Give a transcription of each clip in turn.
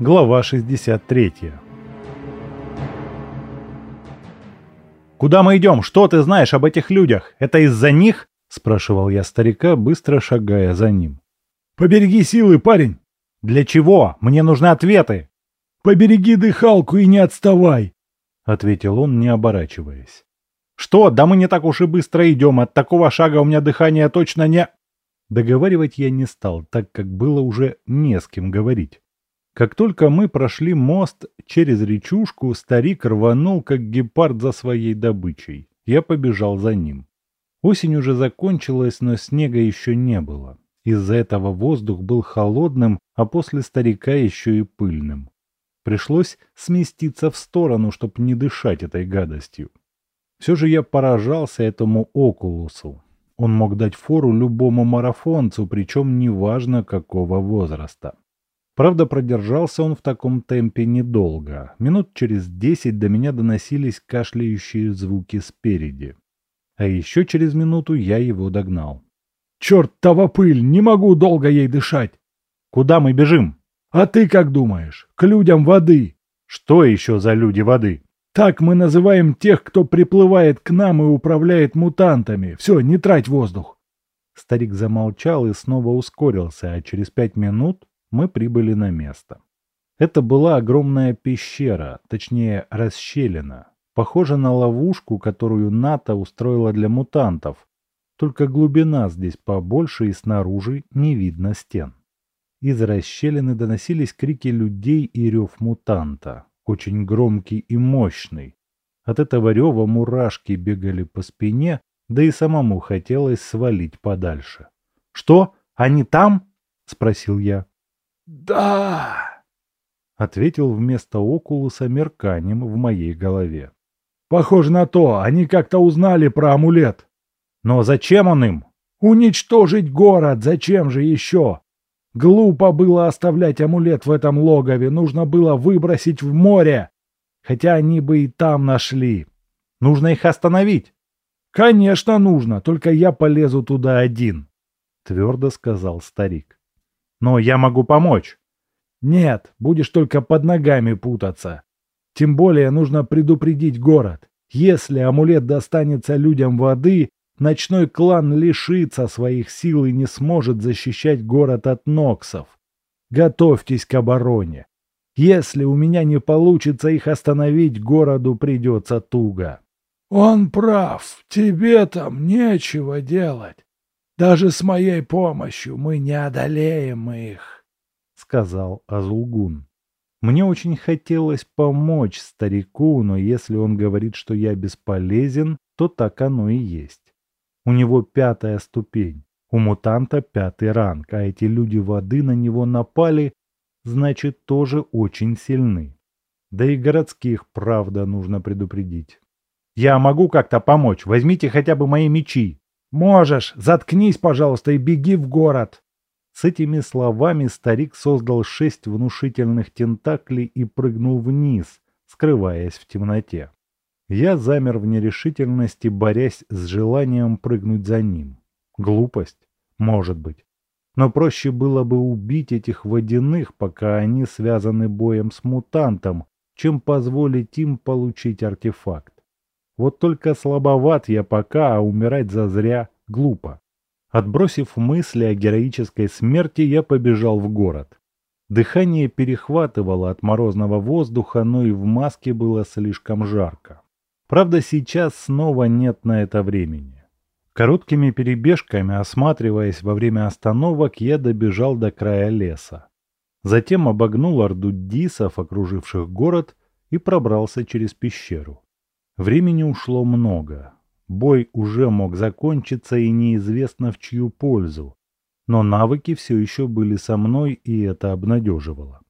Глава 63. «Куда мы идем? Что ты знаешь об этих людях? Это из-за них?» – спрашивал я старика, быстро шагая за ним. «Побереги силы, парень!» «Для чего? Мне нужны ответы!» «Побереги дыхалку и не отставай!» – ответил он, не оборачиваясь. «Что? Да мы не так уж и быстро идем. От такого шага у меня дыхание точно не...» Договаривать я не стал, так как было уже не с кем говорить. Как только мы прошли мост через речушку, старик рванул, как гепард за своей добычей. Я побежал за ним. Осень уже закончилась, но снега еще не было. Из-за этого воздух был холодным, а после старика еще и пыльным. Пришлось сместиться в сторону, чтобы не дышать этой гадостью. Все же я поражался этому окулусу. Он мог дать фору любому марафонцу, причем неважно какого возраста. Правда, продержался он в таком темпе недолго. Минут через десять до меня доносились кашляющие звуки спереди. А еще через минуту я его догнал. «Чертова пыль! Не могу долго ей дышать!» «Куда мы бежим?» «А ты как думаешь? К людям воды!» «Что еще за люди воды?» «Так мы называем тех, кто приплывает к нам и управляет мутантами. Все, не трать воздух!» Старик замолчал и снова ускорился, а через пять минут мы прибыли на место. Это была огромная пещера, точнее расщелина, похожа на ловушку, которую НАТО устроила для мутантов, только глубина здесь побольше и снаружи не видно стен. Из расщелины доносились крики людей и рев мутанта, очень громкий и мощный. От этого рева мурашки бегали по спине, да и самому хотелось свалить подальше. «Что? Они там?» — спросил я. «Да!» — ответил вместо окулуса мерканием в моей голове. «Похоже на то, они как-то узнали про амулет». «Но зачем он им?» «Уничтожить город, зачем же еще? Глупо было оставлять амулет в этом логове, нужно было выбросить в море. Хотя они бы и там нашли. Нужно их остановить». «Конечно нужно, только я полезу туда один», — твердо сказал старик. Но я могу помочь. Нет, будешь только под ногами путаться. Тем более нужно предупредить город. Если амулет достанется людям воды, ночной клан лишится своих сил и не сможет защищать город от ноксов. Готовьтесь к обороне. Если у меня не получится их остановить, городу придется туго. Он прав, тебе там нечего делать. Даже с моей помощью мы не одолеем их, — сказал Азулгун. Мне очень хотелось помочь старику, но если он говорит, что я бесполезен, то так оно и есть. У него пятая ступень, у мутанта пятый ранг, а эти люди воды на него напали, значит, тоже очень сильны. Да и городских, правда, нужно предупредить. Я могу как-то помочь, возьмите хотя бы мои мечи. «Можешь! Заткнись, пожалуйста, и беги в город!» С этими словами старик создал шесть внушительных тентаклей и прыгнул вниз, скрываясь в темноте. Я замер в нерешительности, борясь с желанием прыгнуть за ним. Глупость? Может быть. Но проще было бы убить этих водяных, пока они связаны боем с мутантом, чем позволить им получить артефакт. Вот только слабоват я пока, а умирать зазря глупо. Отбросив мысли о героической смерти, я побежал в город. Дыхание перехватывало от морозного воздуха, но и в маске было слишком жарко. Правда, сейчас снова нет на это времени. Короткими перебежками, осматриваясь во время остановок, я добежал до края леса. Затем обогнул орду дисов, окруживших город, и пробрался через пещеру. Времени ушло много. Бой уже мог закончиться и неизвестно в чью пользу. Но навыки все еще были со мной, и это обнадеживало.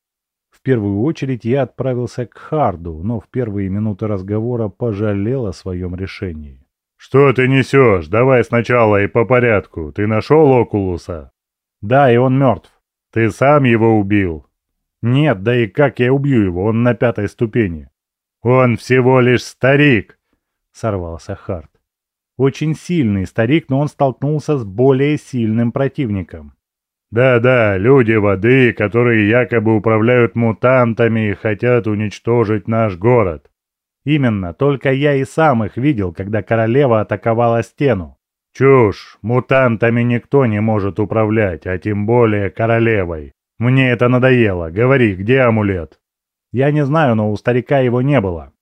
В первую очередь я отправился к Харду, но в первые минуты разговора пожалел о своем решении. «Что ты несешь? Давай сначала и по порядку. Ты нашел Окулуса?» «Да, и он мертв». «Ты сам его убил?» «Нет, да и как я убью его? Он на пятой ступени». «Он всего лишь старик!» — сорвался Харт. «Очень сильный старик, но он столкнулся с более сильным противником». Да-да, люди воды, которые якобы управляют мутантами и хотят уничтожить наш город. Именно, только я и сам их видел, когда королева атаковала стену. Чушь, мутантами никто не может управлять, а тем более королевой. Мне это надоело. Говори, где амулет? Я не знаю, но у старика его не было.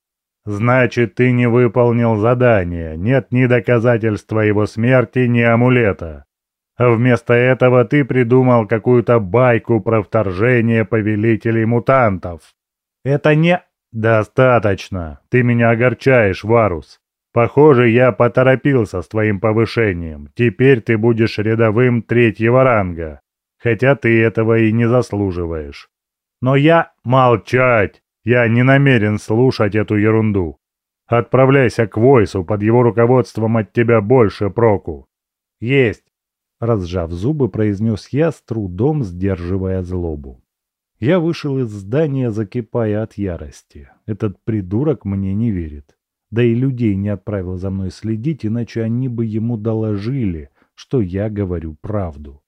Значит, ты не выполнил задание. Нет ни доказательства его смерти, ни амулета. А вместо этого ты придумал какую-то байку про вторжение повелителей мутантов. Это не... Достаточно. Ты меня огорчаешь, Варус. Похоже, я поторопился с твоим повышением. Теперь ты будешь рядовым третьего ранга. Хотя ты этого и не заслуживаешь. Но я... Молчать! Я не намерен слушать эту ерунду. Отправляйся к Войсу, под его руководством от тебя больше проку. Есть. Разжав зубы, произнес я, с трудом сдерживая злобу. Я вышел из здания, закипая от ярости. Этот придурок мне не верит. Да и людей не отправил за мной следить, иначе они бы ему доложили, что я говорю правду.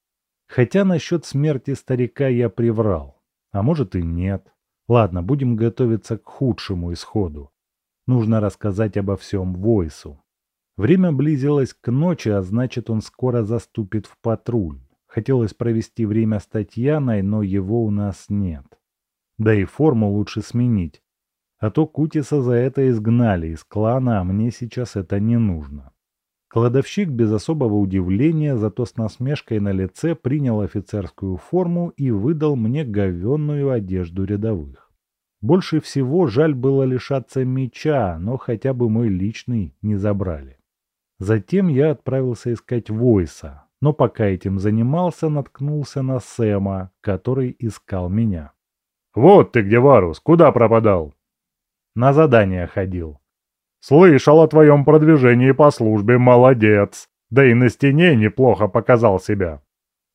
Хотя насчет смерти старика я приврал. А может и нет. Ладно, будем готовиться к худшему исходу. Нужно рассказать обо всем Войсу. Время близилось к ночи, а значит он скоро заступит в патруль. Хотелось провести время с Татьяной, но его у нас нет. Да и форму лучше сменить. А то Кутиса за это изгнали из клана, а мне сейчас это не нужно. Кладовщик без особого удивления, зато с насмешкой на лице принял офицерскую форму и выдал мне говенную одежду рядовых. Больше всего жаль было лишаться меча, но хотя бы мой личный не забрали. Затем я отправился искать Войса, но пока этим занимался, наткнулся на Сэма, который искал меня. «Вот ты где, Варус, куда пропадал?» «На задание ходил». «Слышал о твоем продвижении по службе, молодец. Да и на стене неплохо показал себя».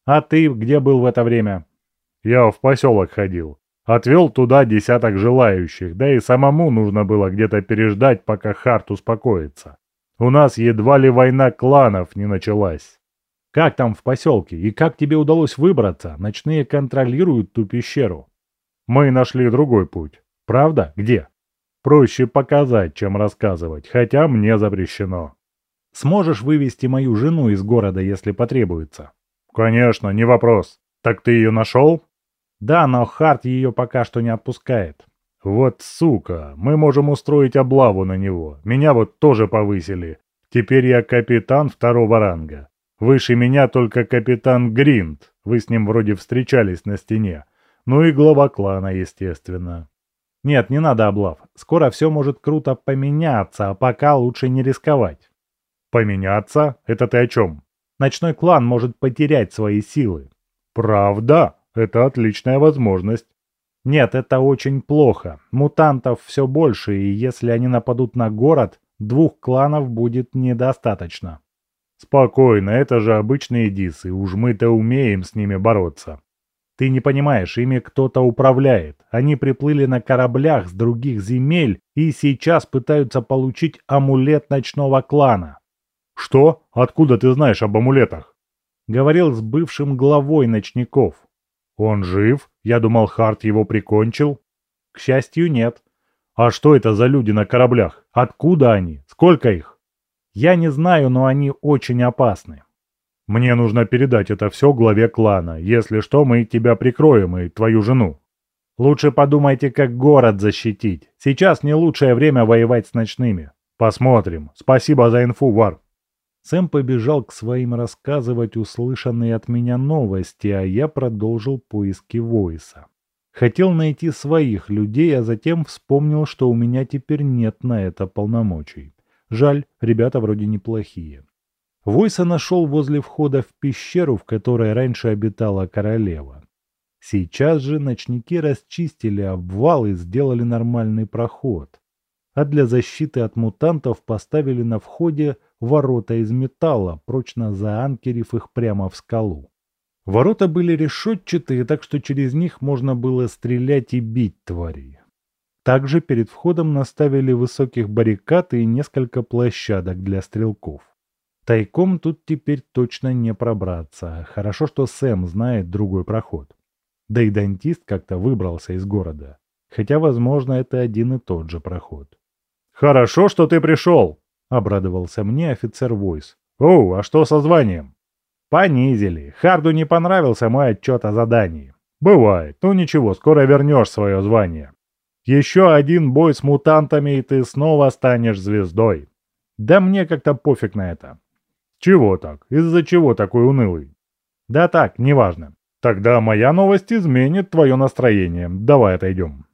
«А ты где был в это время?» «Я в поселок ходил. Отвел туда десяток желающих, да и самому нужно было где-то переждать, пока Харт успокоится. У нас едва ли война кланов не началась. Как там в поселке и как тебе удалось выбраться? Ночные контролируют ту пещеру. Мы нашли другой путь. Правда? Где? Проще показать, чем рассказывать, хотя мне запрещено. Сможешь вывести мою жену из города, если потребуется? Конечно, не вопрос. Так ты ее нашел? Да, но Харт ее пока что не отпускает. Вот сука, мы можем устроить облаву на него. Меня вот тоже повысили. Теперь я капитан второго ранга. Выше меня только капитан Гринд. Вы с ним вроде встречались на стене. Ну и глава клана, естественно. Нет, не надо облав. Скоро все может круто поменяться, а пока лучше не рисковать. Поменяться? Это ты о чем? Ночной клан может потерять свои силы. Правда? Это отличная возможность. Нет, это очень плохо. Мутантов все больше, и если они нападут на город, двух кланов будет недостаточно. Спокойно, это же обычные дисы, уж мы-то умеем с ними бороться. Ты не понимаешь, ими кто-то управляет. Они приплыли на кораблях с других земель и сейчас пытаются получить амулет ночного клана. Что? Откуда ты знаешь об амулетах? Говорил с бывшим главой ночников. Он жив? Я думал, Харт его прикончил. К счастью, нет. А что это за люди на кораблях? Откуда они? Сколько их? Я не знаю, но они очень опасны. Мне нужно передать это все главе клана. Если что, мы тебя прикроем и твою жену. Лучше подумайте, как город защитить. Сейчас не лучшее время воевать с ночными. Посмотрим. Спасибо за инфу, Вар. Сэм побежал к своим рассказывать услышанные от меня новости, а я продолжил поиски Войса. Хотел найти своих людей, а затем вспомнил, что у меня теперь нет на это полномочий. Жаль, ребята вроде неплохие. Войса нашел возле входа в пещеру, в которой раньше обитала королева. Сейчас же ночники расчистили обвал и сделали нормальный проход. А для защиты от мутантов поставили на входе ворота из металла, прочно заанкерив их прямо в скалу. Ворота были решетчатые, так что через них можно было стрелять и бить тварей. Также перед входом наставили высоких баррикад и несколько площадок для стрелков. Тайком тут теперь точно не пробраться. Хорошо, что Сэм знает другой проход. Да и дантист как-то выбрался из города. Хотя, возможно, это один и тот же проход. «Хорошо, что ты пришел!» — обрадовался мне офицер Войс. «Оу, а что со званием?» «Понизили. Харду не понравился мой отчет о задании». «Бывает. Ну ничего, скоро вернешь свое звание. Еще один бой с мутантами, и ты снова станешь звездой». «Да мне как-то пофиг на это». «Чего так? Из-за чего такой унылый?» «Да так, неважно. Тогда моя новость изменит твое настроение. Давай отойдем».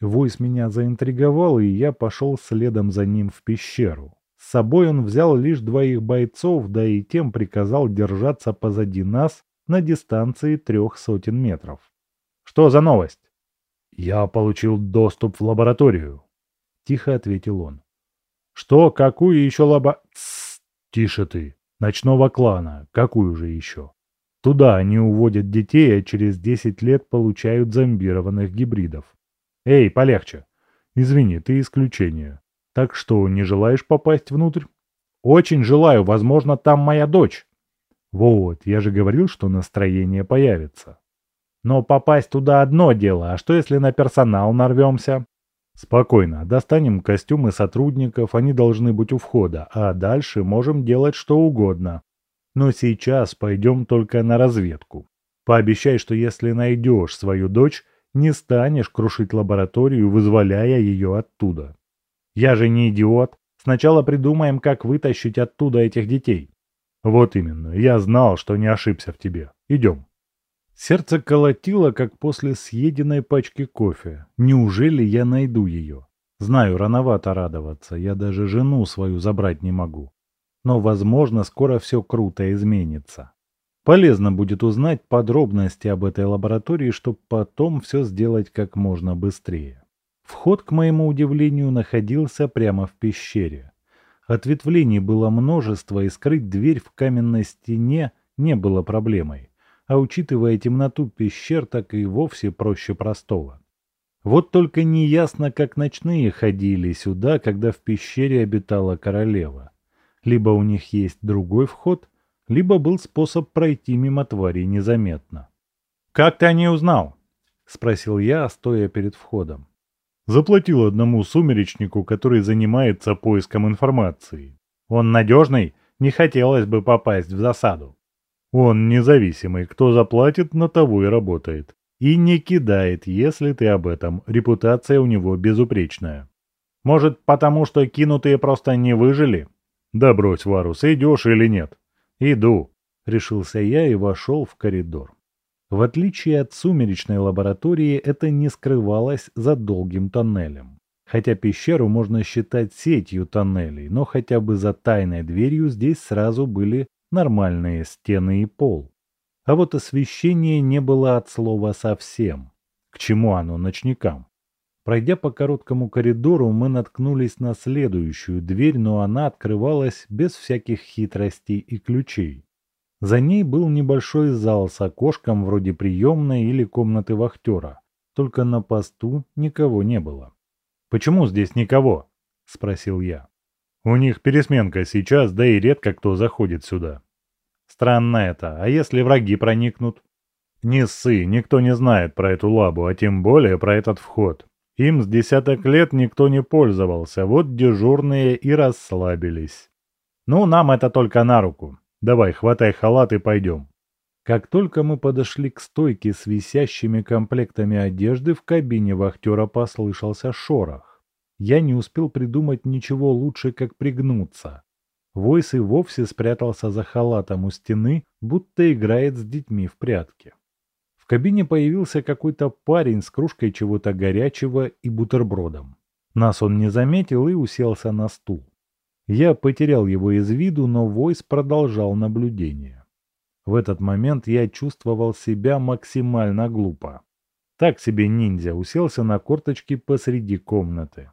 Войс меня заинтриговал, и я пошел следом за ним в пещеру. С собой он взял лишь двоих бойцов, да и тем приказал держаться позади нас на дистанции трех сотен метров. «Что за новость?» «Я получил доступ в лабораторию», — тихо ответил он. «Что? Какую еще лабо...» «Тссс! Тише ты! Ночного клана. Какую же еще?» «Туда они уводят детей, а через 10 лет получают зомбированных гибридов. Эй, полегче. Извини, ты исключение. Так что, не желаешь попасть внутрь? Очень желаю, возможно, там моя дочь. Вот, я же говорил, что настроение появится. Но попасть туда одно дело, а что если на персонал нарвемся? Спокойно, достанем костюмы сотрудников, они должны быть у входа, а дальше можем делать что угодно. Но сейчас пойдем только на разведку. Пообещай, что если найдешь свою дочь, не станешь крушить лабораторию, вызволяя ее оттуда. Я же не идиот. Сначала придумаем, как вытащить оттуда этих детей. Вот именно. Я знал, что не ошибся в тебе. Идем. Сердце колотило, как после съеденной пачки кофе. Неужели я найду ее? Знаю, рановато радоваться. Я даже жену свою забрать не могу. Но, возможно, скоро все круто изменится. Полезно будет узнать подробности об этой лаборатории, чтобы потом все сделать как можно быстрее. Вход, к моему удивлению, находился прямо в пещере. Ответвлений было множество, и скрыть дверь в каменной стене не было проблемой, а учитывая темноту пещер, так и вовсе проще простого. Вот только неясно, как ночные ходили сюда, когда в пещере обитала королева. Либо у них есть другой вход, либо был способ пройти мимо твари незаметно. «Как ты о ней узнал?» — спросил я, стоя перед входом. Заплатил одному сумеречнику, который занимается поиском информации. Он надежный? Не хотелось бы попасть в засаду. Он независимый, кто заплатит, на того и работает. И не кидает, если ты об этом. Репутация у него безупречная. Может, потому что кинутые просто не выжили? Да брось, Варус, идешь или нет? Иду, решился я и вошел в коридор. В отличие от сумеречной лаборатории, это не скрывалось за долгим тоннелем. Хотя пещеру можно считать сетью тоннелей, но хотя бы за тайной дверью здесь сразу были нормальные стены и пол. А вот освещения не было от слова совсем. К чему оно ночникам? Пройдя по короткому коридору, мы наткнулись на следующую дверь, но она открывалась без всяких хитростей и ключей. За ней был небольшой зал с окошком вроде приемной или комнаты вахтера. Только на посту никого не было. «Почему здесь никого?» – спросил я. «У них пересменка сейчас, да и редко кто заходит сюда». «Странно это. А если враги проникнут?» «Не ссы, никто не знает про эту лабу, а тем более про этот вход. Им с десяток лет никто не пользовался, вот дежурные и расслабились». «Ну, нам это только на руку. Давай, хватай халат и пойдем. Как только мы подошли к стойке с висящими комплектами одежды, в кабине вахтера послышался шорох. Я не успел придумать ничего лучше, как пригнуться. Войс и вовсе спрятался за халатом у стены, будто играет с детьми в прятки. В кабине появился какой-то парень с кружкой чего-то горячего и бутербродом. Нас он не заметил и уселся на стул. Я потерял его из виду, но Войс продолжал наблюдение. В этот момент я чувствовал себя максимально глупо. Так себе ниндзя уселся на корточки посреди комнаты.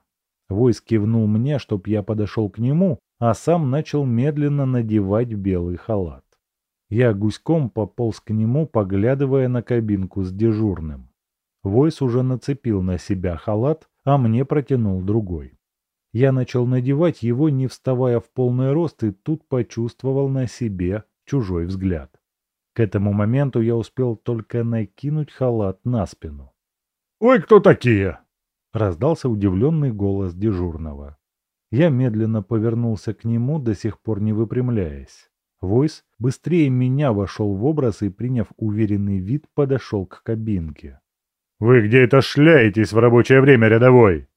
Войс кивнул мне, чтоб я подошел к нему, а сам начал медленно надевать белый халат. Я гуськом пополз к нему, поглядывая на кабинку с дежурным. Войс уже нацепил на себя халат, а мне протянул другой. Я начал надевать его, не вставая в полный рост, и тут почувствовал на себе чужой взгляд. К этому моменту я успел только накинуть халат на спину. «Ой, кто такие?» — раздался удивленный голос дежурного. Я медленно повернулся к нему, до сих пор не выпрямляясь. Войс быстрее меня вошел в образ и, приняв уверенный вид, подошел к кабинке. «Вы где это шляетесь в рабочее время, рядовой?»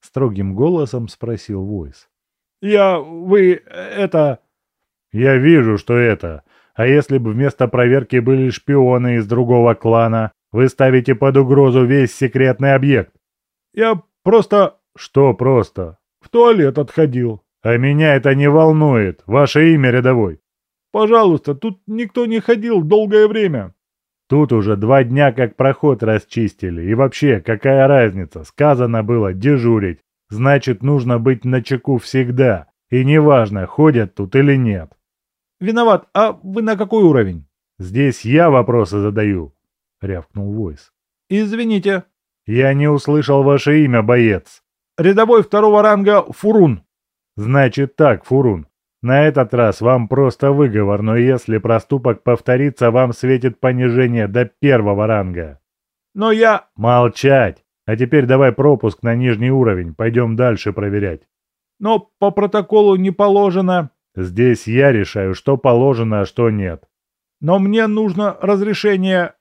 Строгим голосом спросил Войс. «Я... вы... это...» «Я вижу, что это. А если бы вместо проверки были шпионы из другого клана, вы ставите под угрозу весь секретный объект?» «Я просто...» «Что просто?» «В туалет отходил». «А меня это не волнует. Ваше имя рядовой?» «Пожалуйста, тут никто не ходил долгое время». Тут уже два дня как проход расчистили. И вообще, какая разница? Сказано было дежурить. Значит, нужно быть начеку всегда. И неважно, ходят тут или нет. Виноват. А вы на какой уровень? Здесь я вопросы задаю, рявкнул Войс. Извините. Я не услышал ваше имя, боец. Рядовой второго ранга Фурун. Значит так, Фурун. На этот раз вам просто выговор, но если проступок повторится, вам светит понижение до первого ранга. Но я... Молчать! А теперь давай пропуск на нижний уровень, пойдем дальше проверять. Но по протоколу не положено... Здесь я решаю, что положено, а что нет. Но мне нужно разрешение...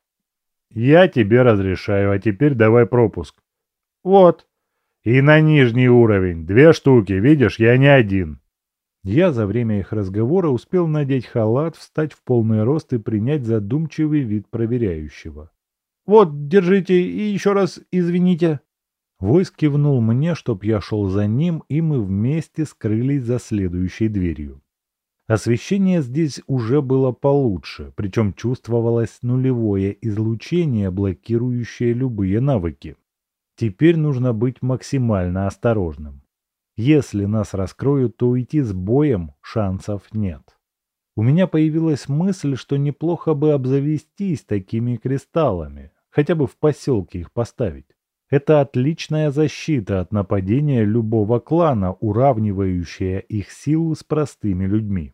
Я тебе разрешаю, а теперь давай пропуск. Вот. И на нижний уровень. Две штуки, видишь, я не один. Я за время их разговора успел надеть халат, встать в полный рост и принять задумчивый вид проверяющего. «Вот, держите и еще раз извините». Войс кивнул мне, чтоб я шел за ним, и мы вместе скрылись за следующей дверью. Освещение здесь уже было получше, причем чувствовалось нулевое излучение, блокирующее любые навыки. Теперь нужно быть максимально осторожным. Если нас раскроют, то уйти с боем шансов нет. У меня появилась мысль, что неплохо бы обзавестись такими кристаллами, хотя бы в поселке их поставить. Это отличная защита от нападения любого клана, уравнивающая их силу с простыми людьми.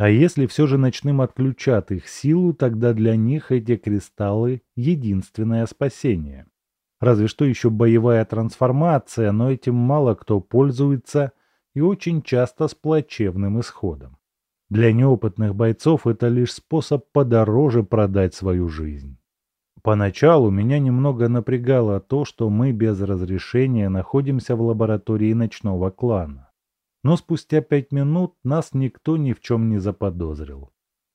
А если все же начнем отключать их силу, тогда для них эти кристаллы – единственное спасение. Разве что еще боевая трансформация, но этим мало кто пользуется и очень часто с плачевным исходом. Для неопытных бойцов это лишь способ подороже продать свою жизнь. Поначалу меня немного напрягало то, что мы без разрешения находимся в лаборатории ночного клана. Но спустя пять минут нас никто ни в чем не заподозрил.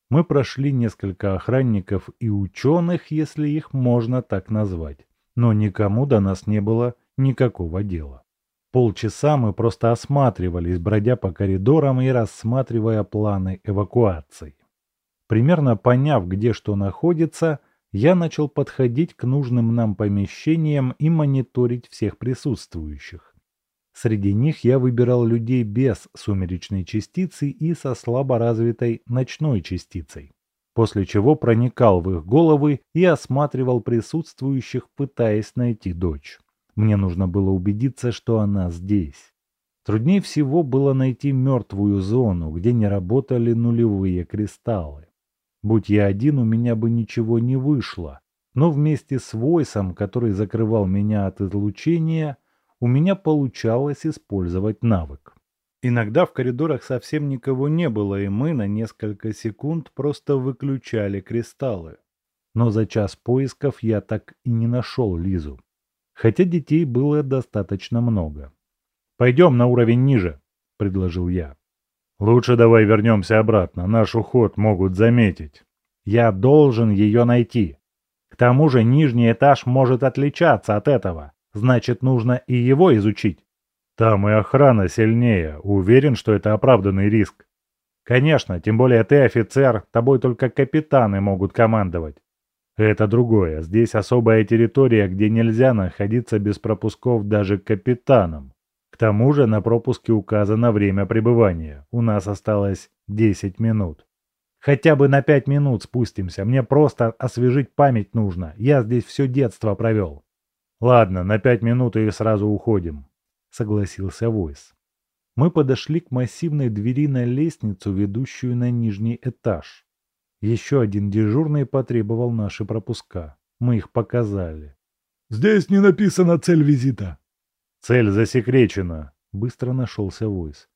Мы прошли несколько охранников и ученых, если их можно так назвать но никому до нас не было никакого дела. Полчаса мы просто осматривались, бродя по коридорам и рассматривая планы эвакуации. Примерно поняв, где что находится, я начал подходить к нужным нам помещениям и мониторить всех присутствующих. Среди них я выбирал людей без сумеречной частицы и со слабо развитой ночной частицей после чего проникал в их головы и осматривал присутствующих, пытаясь найти дочь. Мне нужно было убедиться, что она здесь. Труднее всего было найти мертвую зону, где не работали нулевые кристаллы. Будь я один, у меня бы ничего не вышло, но вместе с Войсом, который закрывал меня от излучения, у меня получалось использовать навык. Иногда в коридорах совсем никого не было, и мы на несколько секунд просто выключали кристаллы. Но за час поисков я так и не нашел Лизу. Хотя детей было достаточно много. «Пойдем на уровень ниже», — предложил я. «Лучше давай вернемся обратно, наш уход могут заметить». «Я должен ее найти. К тому же нижний этаж может отличаться от этого, значит, нужно и его изучить». Там и охрана сильнее. Уверен, что это оправданный риск. Конечно, тем более ты офицер, тобой только капитаны могут командовать. Это другое. Здесь особая территория, где нельзя находиться без пропусков даже капитаном. К тому же на пропуске указано время пребывания. У нас осталось 10 минут. Хотя бы на 5 минут спустимся. Мне просто освежить память нужно. Я здесь все детство провел. Ладно, на 5 минут и сразу уходим согласился Войс. Мы подошли к массивной двери на лестницу, ведущую на нижний этаж. Еще один дежурный потребовал наши пропуска. Мы их показали. «Здесь не написана цель визита». «Цель засекречена», — быстро нашелся Войс.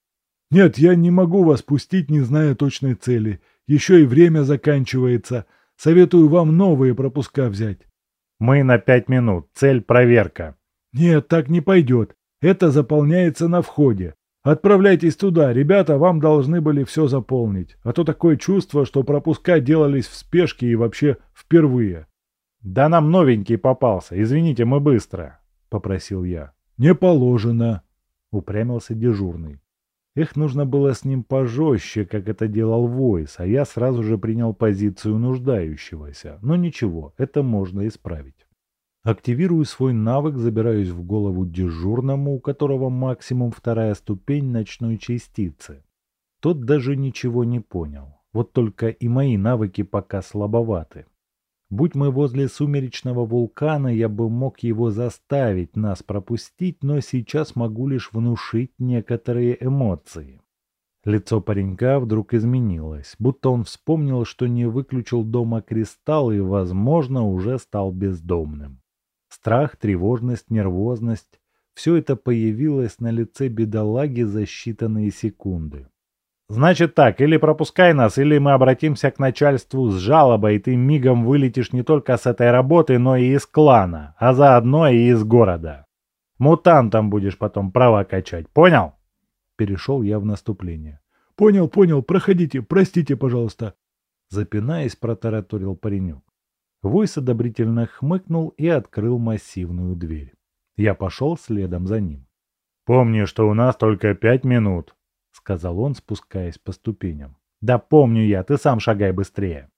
«Нет, я не могу вас пустить, не зная точной цели. Еще и время заканчивается. Советую вам новые пропуска взять». «Мы на пять минут. Цель — проверка». «Нет, так не пойдет. Это заполняется на входе. Отправляйтесь туда, ребята вам должны были все заполнить. А то такое чувство, что пропуска делались в спешке и вообще впервые». «Да нам новенький попался. Извините, мы быстро», — попросил я. «Не положено», — упрямился дежурный. Их нужно было с ним пожестче, как это делал Войс, а я сразу же принял позицию нуждающегося. Но ничего, это можно исправить. Активирую свой навык, забираюсь в голову дежурному, у которого максимум вторая ступень ночной частицы. Тот даже ничего не понял. Вот только и мои навыки пока слабоваты. Будь мы возле сумеречного вулкана, я бы мог его заставить нас пропустить, но сейчас могу лишь внушить некоторые эмоции. Лицо паренька вдруг изменилось, будто он вспомнил, что не выключил дома кристалл и, возможно, уже стал бездомным. Страх, тревожность, нервозность – все это появилось на лице бедолаги за считанные секунды. Значит так, или пропускай нас, или мы обратимся к начальству с жалобой, и ты мигом вылетишь не только с этой работы, но и из клана, а заодно и из города. Мутантом будешь потом права качать, понял? Перешел я в наступление. Понял, понял, проходите, простите, пожалуйста. Запинаясь, протараторил паренек. Войс одобрительно хмыкнул и открыл массивную дверь. Я пошел следом за ним. «Помни, что у нас только пять минут», — сказал он, спускаясь по ступеням. «Да помню я, ты сам шагай быстрее».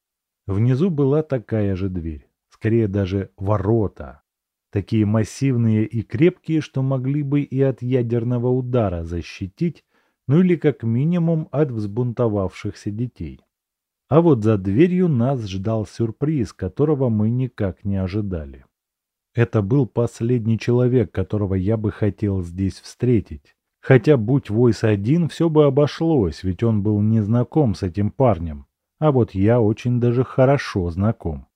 Внизу была такая же дверь, скорее даже ворота. Такие массивные и крепкие, что могли бы и от ядерного удара защитить, ну или как минимум от взбунтовавшихся детей. А вот за дверью нас ждал сюрприз, которого мы никак не ожидали. Это был последний человек, которого я бы хотел здесь встретить. Хотя, будь Войс один, все бы обошлось, ведь он был не знаком с этим парнем. А вот я очень даже хорошо знаком.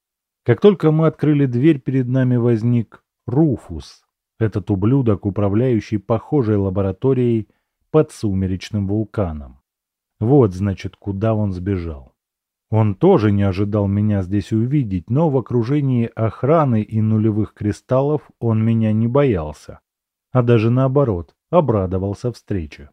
Как только мы открыли дверь, перед нами возник Руфус. Этот ублюдок, управляющий похожей лабораторией под сумеречным вулканом. Вот, значит, куда он сбежал. Он тоже не ожидал меня здесь увидеть, но в окружении охраны и нулевых кристаллов он меня не боялся. А даже наоборот, обрадовался встрече.